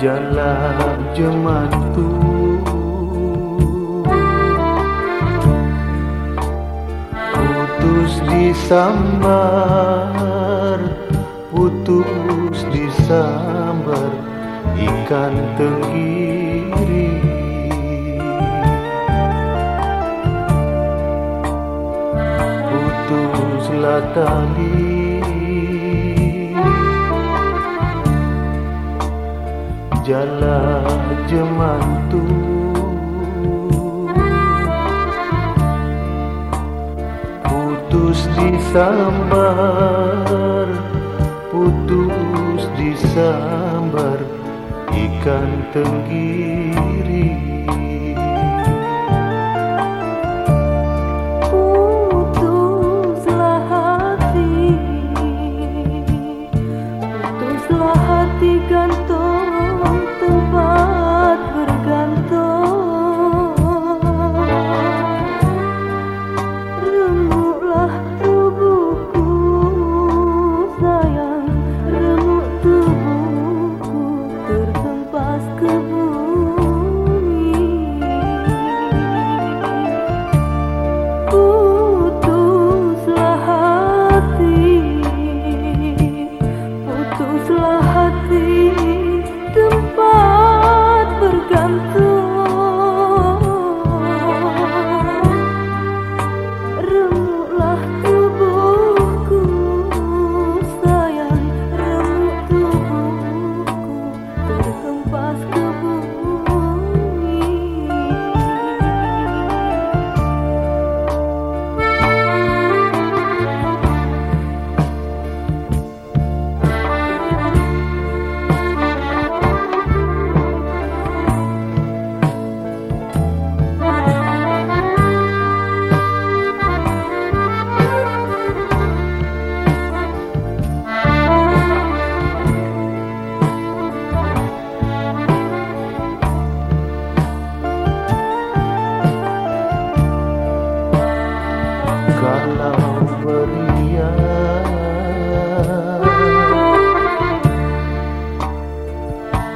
Jalan jemantu Putus disambar Putus disambar Ikan tenggiri. Putuslah tali jala jemantu. Putus disambar putus disambar ikan tenggiri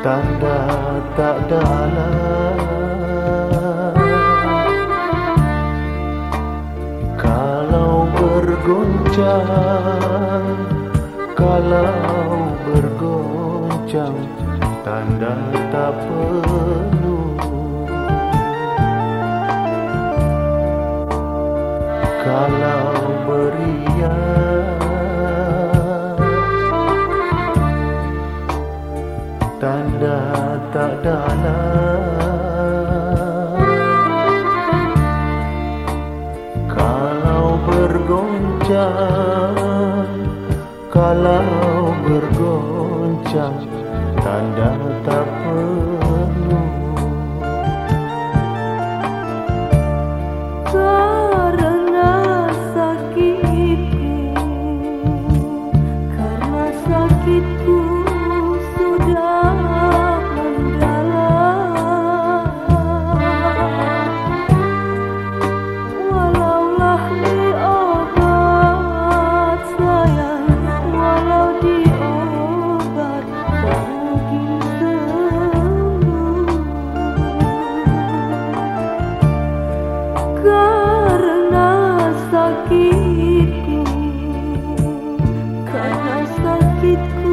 tanda tak dalam. Kalau bergoncang Kalau bergoncang Tanda tak penuh Kalau beriak tanda tak dalam Kalau bergoncang Kalau bergoncang Tanda tak penuh Beep.